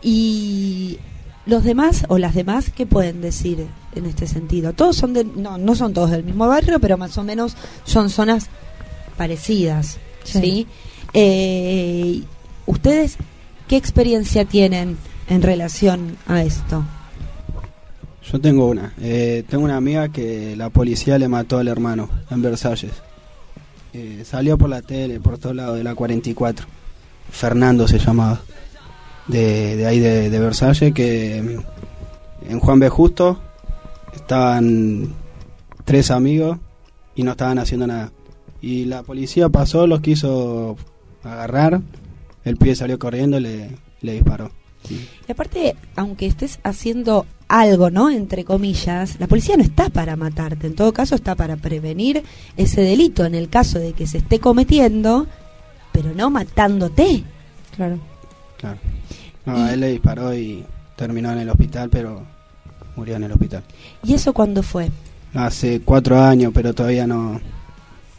Y los demás o las demás, ¿qué pueden decir en este sentido? Todos son de, no, no son todos del mismo barrio, pero más o menos son zonas parecidas, ¿sí? Sí. Eh, ¿Ustedes qué experiencia tienen en relación a esto? Yo tengo una. Eh, tengo una amiga que la policía le mató al hermano en Versalles. Eh, salió por la tele, por todos lados, de la 44. Fernando se llamaba. De, de ahí de, de Versalles, que mm, en Juan B. Justo estaban tres amigos y no estaban haciendo nada. Y la policía pasó, los quiso agarrar. El pibe salió corriendo y le, le disparó. Y aparte, aunque estés haciendo algo, ¿no? Entre comillas, la policía no está para matarte, en todo caso está para prevenir ese delito en el caso de que se esté cometiendo, pero no matándote. Claro. Claro. No, él le disparó y terminó en el hospital, pero murió en el hospital. ¿Y eso cuándo fue? Hace cuatro años, pero todavía no,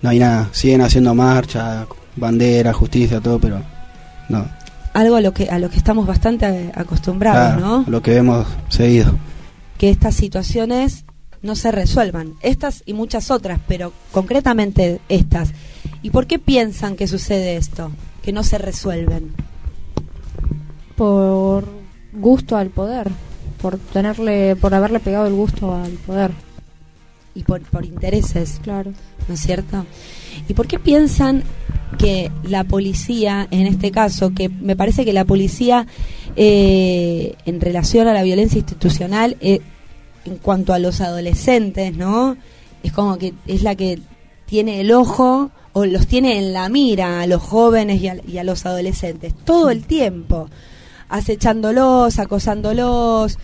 no hay nada. Siguen haciendo marcha, bandera, justicia, todo, pero no. Algo a lo que a lo que estamos bastante eh, acostumbrados, Claro, ¿no? Lo que vemos seguido. Que estas situaciones no se resuelvan, estas y muchas otras, pero concretamente estas. ¿Y por qué piensan que sucede esto? Que no se resuelven. Por gusto al poder, por tenerle, por haberle pegado el gusto al poder. Y por, por intereses, claro, ¿no es cierto? ¿Y por qué piensan que la policía, en este caso, que me parece que la policía eh, en relación a la violencia institucional, eh, en cuanto a los adolescentes, ¿no? Es como que es la que tiene el ojo o los tiene en la mira a los jóvenes y a, y a los adolescentes todo el tiempo, acechándolos, acosándolos,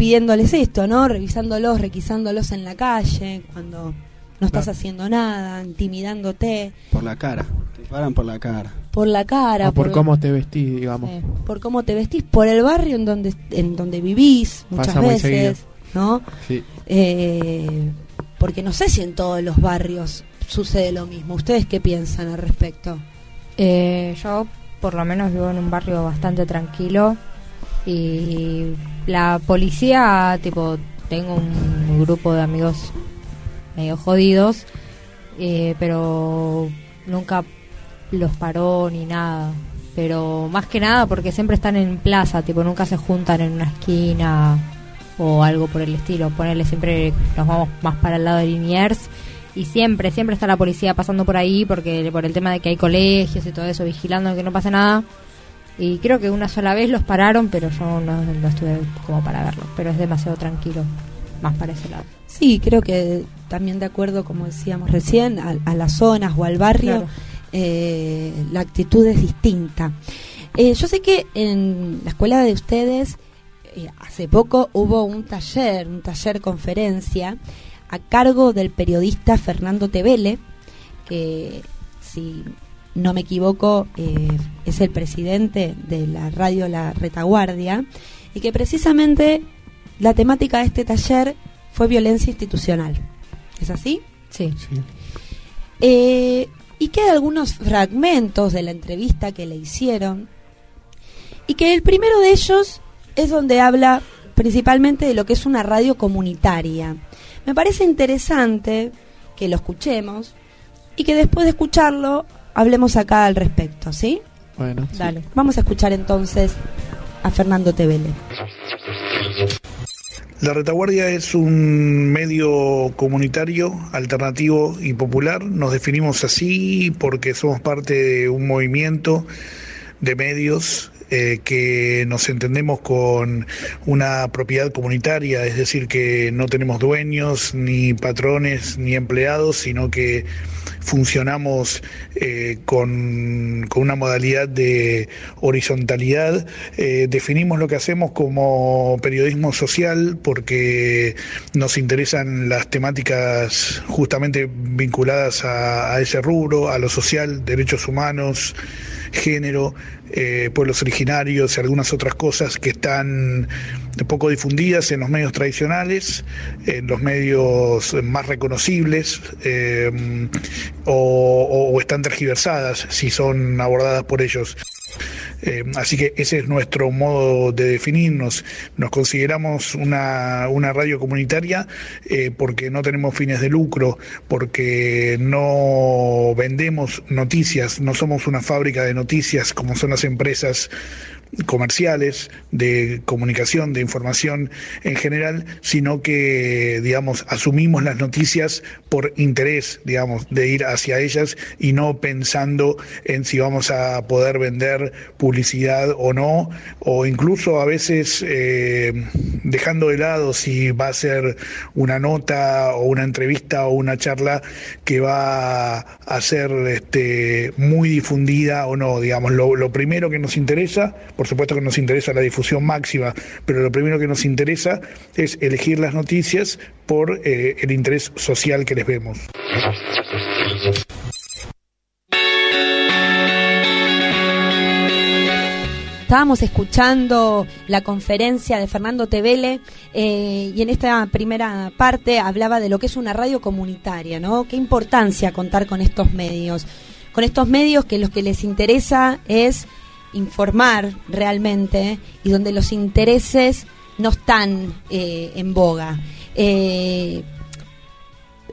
pidiéndoles esto, ¿no? Revisándolos, requisándolos en la calle cuando no estás haciendo nada, intimidándote Por la cara. Te paran por la cara. por la cara, o por, cómo te vestís, digamos. por cómo te vestís, por el barrio en donde en donde vivís muchas Pasa veces. ¿no? Sí. Eh, porque no sé si en todos los barrios sucede lo mismo. ¿Ustedes qué piensan al respecto? Eh, yo por lo menos vivo en un barrio bastante tranquilo y la policía, tipo, tengo un grupo de amigos medio jodidos, eh, pero nunca los paró ni nada. Pero más que nada porque siempre están en plaza, tipo, nunca se juntan en una esquina o algo por el estilo. Ponerle siempre nos vamos más para el lado de Liniers y siempre, siempre está la policía pasando por ahí porque por el tema de que hay colegios y todo eso, vigilando que no pase nada. Y creo que una sola vez los pararon, pero yo no, no estuve como para verlo. Pero es demasiado tranquilo, más para ese lado. Sí, creo que también de acuerdo, como decíamos recién, a, a las zonas o al barrio, Claro. eh, la actitud es distinta. Eh, yo sé que en la escuela de ustedes eh, hace poco hubo un taller, un taller conferencia a cargo del periodista Fernando Tevele, que si no me equivoco eh, es el presidente de la radio La Retaguardia, y que precisamente la temática de este taller fue violencia institucional. ¿Es así? Sí. Eh, y quedan algunos fragmentos de la entrevista que le hicieron. Y que el primero de ellos es donde habla principalmente de lo que es una radio comunitaria. Me parece interesante que lo escuchemos y que después de escucharlo hablemos acá al respecto, ¿sí? Bueno, sí. Dale, vamos a escuchar entonces a Fernando Tevele. La retaguardia es un medio comunitario, alternativo y popular. Nos definimos así porque somos parte de un movimiento de medios eh, que nos entendemos con una propiedad comunitaria, es decir, que no tenemos dueños, ni patrones, ni empleados, sino que funcionamos eh, con, con, una modalidad de horizontalidad. Eh, definimos lo que hacemos como periodismo social porque nos interesan las temáticas justamente vinculadas a, a ese rubro, a lo social, derechos humanos, género, eh, pueblos originarios y algunas otras cosas que están poco difundidas en los medios tradicionales, en los medios más reconocibles eh, o, están tergiversadas si son abordadas por ellos. Eh, así que ese es nuestro modo de definirnos. Nos consideramos una, una radio comunitaria eh, porque no tenemos fines de lucro, porque no vendemos noticias, no somos una fábrica de noticias como son las empresas comerciales, de comunicación, de información en general, sino que, digamos, asumimos las noticias por interés, digamos, de ir hacia ellas y no pensando en si vamos a poder vender publicidad o no, o incluso a veces eh, dejando de lado si va a ser una nota o una entrevista o una charla que va a ser este, muy difundida o no, digamos, lo, lo primero que nos interesa, por supuesto que nos interesa la difusión máxima, pero lo primero que nos interesa es elegir las noticias por eh, el interés social que les vemos. Estábamos escuchando la conferencia de Fernando Tevele eh, y en esta primera parte hablaba de lo que es una radio comunitaria, ¿no? Qué importancia contar con estos medios, con estos medios que los que les interesa es informar realmente y donde los intereses no están eh, en boga. Eh,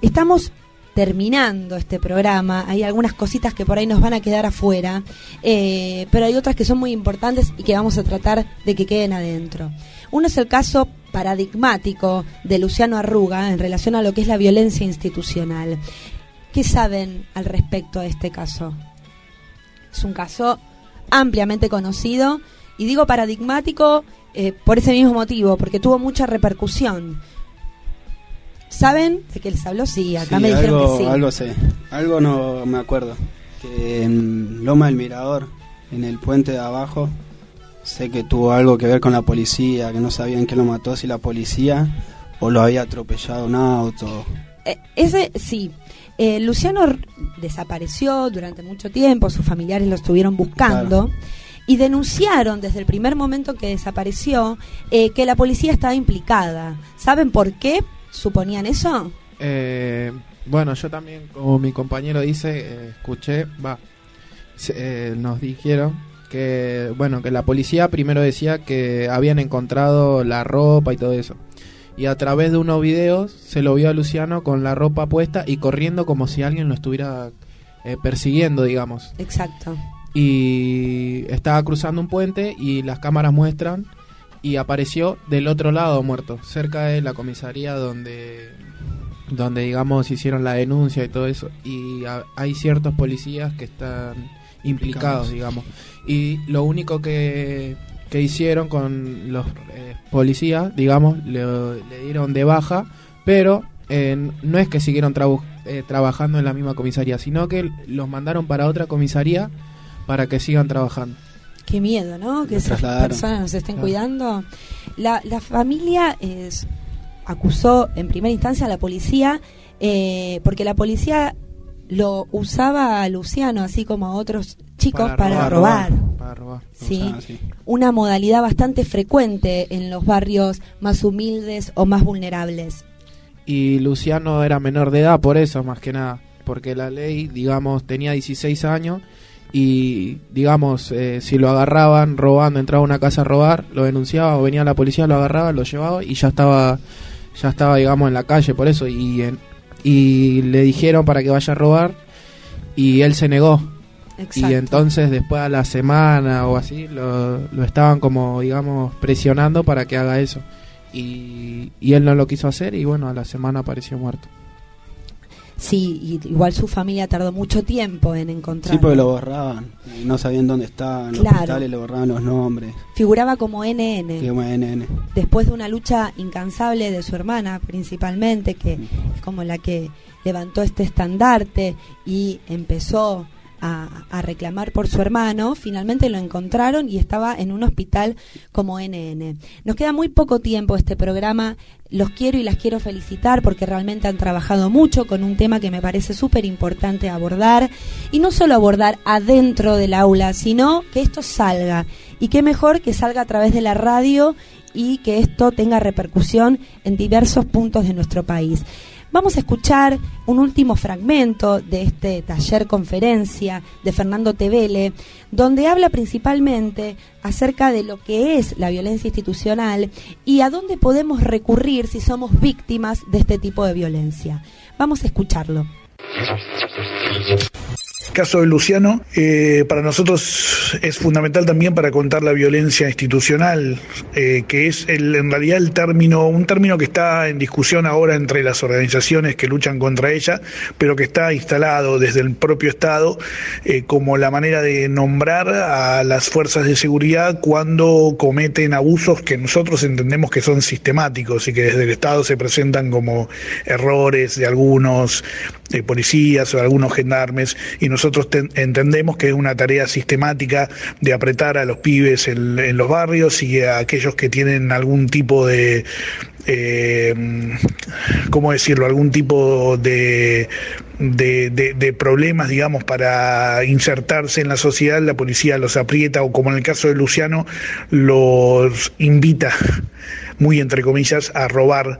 estamos terminando este programa, hay algunas cositas que por ahí nos van a quedar afuera, eh, pero hay otras que son muy importantes y que vamos a tratar de que queden adentro. Uno es el caso paradigmático de Luciano Arruga en relación a lo que es la violencia institucional. ¿Qué saben al respecto de este caso? Es un caso ampliamente conocido y digo paradigmático eh, por ese mismo motivo, porque tuvo mucha repercusión. ¿Saben de qué les habló? Sí, acá Sí, me dijeron algo, que sí. Algo sé, algo no me acuerdo. Que en Loma del Mirador, en el puente de abajo, sé que tuvo algo que ver con la policía, que no sabían quién lo mató, si la policía o lo había atropellado un auto. Eh, ese sí. Eh, Luciano desapareció durante mucho tiempo, sus familiares lo estuvieron buscando y denunciaron desde el primer momento que desapareció eh, que la policía estaba implicada. ¿Saben por qué suponían eso? Eh, bueno, yo también, como mi compañero dice, eh, escuché, va, se- eh, nos dijeron que, bueno, que la policía primero decía que habían encontrado la ropa y todo eso. Y a través de unos videos se lo vio a Luciano con la ropa puesta y corriendo como si alguien lo estuviera eh, persiguiendo, digamos. Exacto. Y estaba cruzando un puente y las cámaras muestran y apareció del otro lado muerto, cerca de la comisaría donde donde digamos hicieron la denuncia y todo eso y ha- hay ciertos policías que están Implicados. digamos y lo único que, que hicieron con los eh, policías digamos le, le dieron de baja pero eh, no es que siguieron eh, trabajando en la misma comisaría sino que los mandaron para otra comisaría para que sigan trabajando Qué miedo, ¿no? Que esas personas nos estén Claro. cuidando. La, la familia es, acusó en primera instancia a la policía eh, porque la policía lo usaba a Luciano así como a otros chicos para, robar. para robar Sí, Usaban una modalidad bastante frecuente en los barrios más humildes o más vulnerables. Y Luciano era menor de edad por eso, más que nada. Porque la ley, digamos, tenía 16 años y digamos, eh, si lo agarraban robando, entraba a una casa a robar, lo denunciaba o venía la policía, lo agarraba, lo llevaba y ya estaba, ya estaba digamos en la calle por eso y, en- y le dijeron para que vaya a robar y él se negó. Exacto. Y entonces después a la semana o así lo, lo estaban como digamos presionando para que haga eso. Y, y él no lo quiso hacer y bueno, a la semana apareció muerto. Sí, y igual su familia tardó mucho tiempo en Sí, encontrarlo. porque lo borraban. y no sabían dónde estaban. Los Claro. hospitales le borraban los nombres. Figuraba como NN. Como NN. después de una lucha incansable de su hermana principalmente, que es como la que levantó este estandarte y empezó a, reclamar por su hermano, finalmente lo encontraron y estaba en un hospital como NN. Nos queda muy poco tiempo este programa, los quiero y las quiero felicitar porque realmente han trabajado mucho con un tema que me parece súper importante abordar y no solo abordar adentro del aula, sino que esto salga y qué mejor que salga a través de la radio y que esto tenga repercusión en diversos puntos de nuestro país. Vamos a escuchar un último fragmento de este taller conferencia de Fernando Tevele, donde habla principalmente acerca de lo que es la violencia institucional y a dónde podemos recurrir si somos víctimas de este tipo de violencia. Vamos a escucharlo. Caso de Luciano, eh, para nosotros es fundamental también para contar la violencia institucional, eh, que es el, en realidad el término, un término que está en discusión ahora entre las organizaciones que luchan contra ella, pero que está instalado desde el propio Estado eh, como la manera de nombrar a las fuerzas de seguridad cuando cometen abusos que nosotros entendemos que son sistemáticos y que desde el Estado se presentan como errores de algunos eh, policías o de algunos gendarmes y nosotros ten- entendemos que es una tarea sistemática de apretar a los pibes en, los barrios y a aquellos que tienen algún tipo de eh, ¿cómo decirlo? algún tipo de, de- de problemas, digamos, para insertarse en la sociedad, la policía los aprieta o como en el caso de Luciano, los invita, muy entre comillas, a robar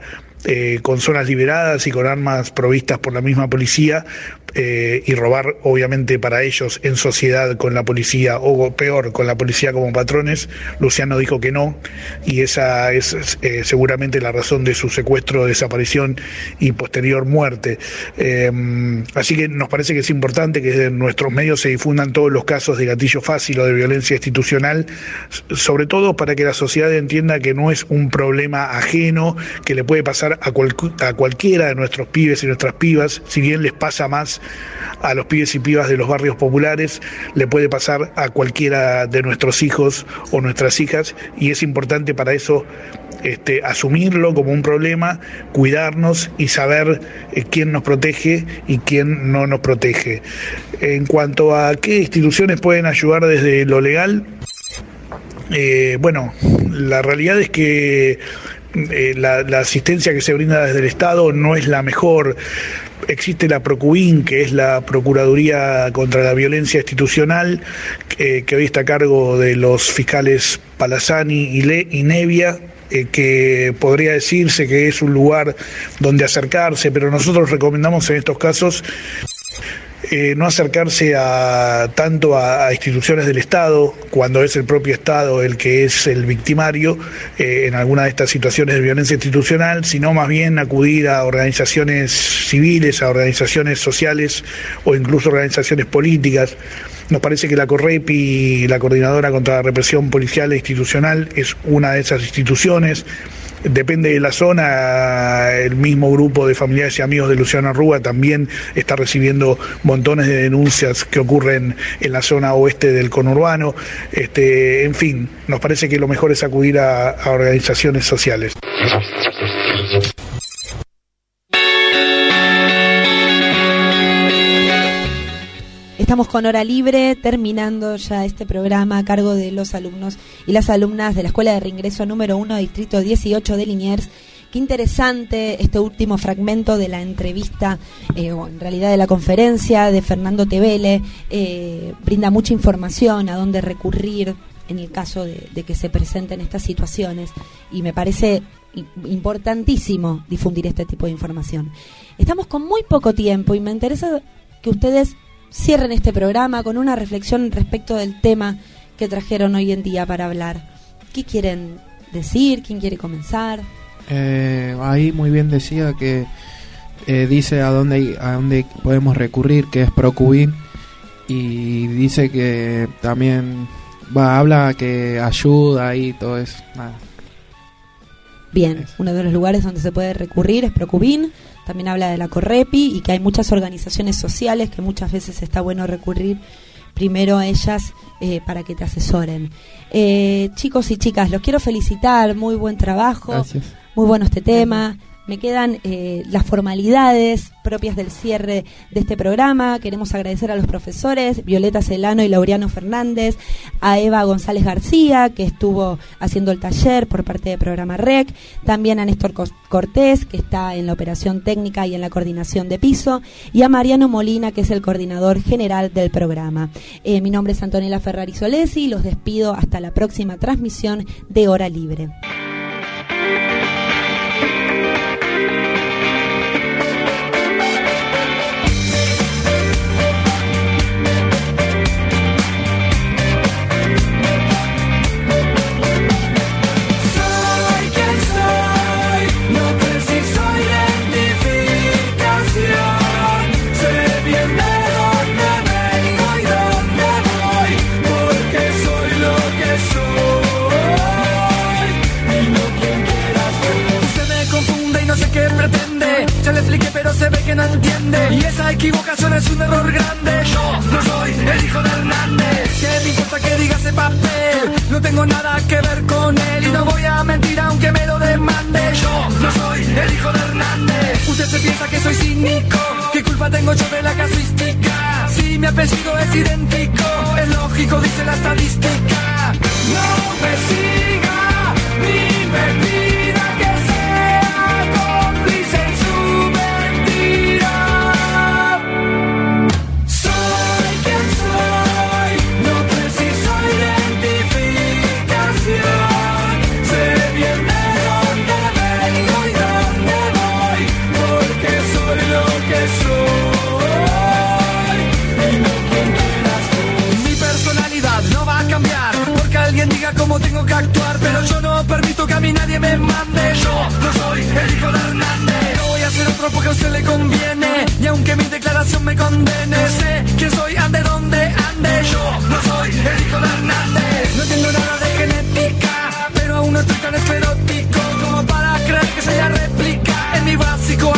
eh, con zonas liberadas y con armas provistas por la misma policía eh, y robar obviamente para ellos en sociedad con la policía o peor con la policía como patrones. Luciano dijo que no y esa es eh, seguramente la razón de su secuestro, desaparición y posterior muerte. Así que nos parece que es importante que en nuestros medios se difundan todos los casos de gatillo fácil o de violencia institucional, sobre todo para que la sociedad entienda que no es un problema ajeno que le puede pasar a, cual- a cualquiera de nuestros pibes y nuestras pibas, si bien les pasa más a los pibes y pibas de los barrios populares, le puede pasar a cualquiera de nuestros hijos o nuestras hijas y es importante para eso este, asumirlo como un problema, cuidarnos y saber eh, quién nos protege y quién no nos protege. En cuanto a qué instituciones pueden ayudar desde lo legal, eh, bueno, la realidad es que eh, la, asistencia que se brinda desde el Estado no es la mejor. Existe la Procuin, que es la Procuraduría contra la Violencia Institucional, que, que hoy está a cargo de los fiscales Palazani y Nevia, eh, que podría decirse que es un lugar donde acercarse, pero nosotros recomendamos en estos casos eh, no acercarse a tanto a, instituciones del Estado, cuando es el propio Estado el que es el victimario eh, en alguna de estas situaciones de violencia institucional, sino más bien acudir a organizaciones civiles, a organizaciones sociales o incluso organizaciones políticas. Nos parece que la CORREPI, la Coordinadora contra la Represión Policial e Institucional, es una de esas instituciones. Depende de la zona, el mismo grupo de familiares y amigos de Luciano Arrúa también está recibiendo montones de denuncias que ocurren en la zona oeste del conurbano. Este, en fin, nos parece que lo mejor es acudir a organizaciones sociales. Estamos con hora libre, terminando ya este programa a cargo de los alumnos y las alumnas de la Escuela de Reingreso número 1, Distrito 18 de Liniers. Qué interesante este último fragmento de la entrevista, eh, o en realidad de la conferencia de Fernando Tevele. Eh, brinda mucha información a dónde recurrir en el caso de, que se presenten estas situaciones y me parece importantísimo difundir este tipo de información. Estamos con muy poco tiempo y me interesa que ustedes cierren este programa con una reflexión respecto del tema que trajeron hoy en día para hablar. ¿Qué quieren decir? ¿Quién quiere comenzar? Eh, ahí muy bien decía que eh, dice a dónde, a dónde podemos recurrir, que es Procubin, y dice que también va, habla que ayuda y todo eso. Nada. Bien, uno de los lugares donde se puede recurrir es Procubin, también habla de la Correpi y que hay muchas organizaciones sociales que muchas veces está bueno recurrir primero a ellas eh, para que te asesoren. Eh, chicos y chicas, los quiero felicitar, muy buen trabajo, Gracias. muy bueno este tema. Me quedan eh, las formalidades propias del cierre de este programa. Queremos agradecer a los profesores Violeta Celano y Laureano Fernández, a Eva González García, que estuvo haciendo el taller por parte del programa REC, también a Néstor Cortés, que está en la operación técnica y en la coordinación de piso, y a Mariano Molina, que es el coordinador general del programa. Eh, mi nombre es Antonella Ferrari Solesi y los despido hasta la próxima transmisión de Hora Libre. Pretende. Ya le expliqué, pero se ve que no entiende. Y esa equivocación es un error grande. Yo no soy el hijo de Hernández. ¿Qué me importa que diga ese papel? No tengo nada que ver con él. Y no voy a mentir aunque me lo demande. Yo no soy el hijo de Hernández. Usted se piensa que soy cínico. ¿Qué culpa tengo yo de la casuística? Si mi apellido es idéntico, es lógico, dice la estadística. No me siga ni me el hijo de Hernández. No voy a hacer otro porque a usted le conviene. Y aunque mi declaración me condene, sé que soy ande donde ande. Yo no soy el hijo de Hernández. No tengo nada de genética, pero aún no estoy tan esperótico como para creer que se haya réplica en mi básico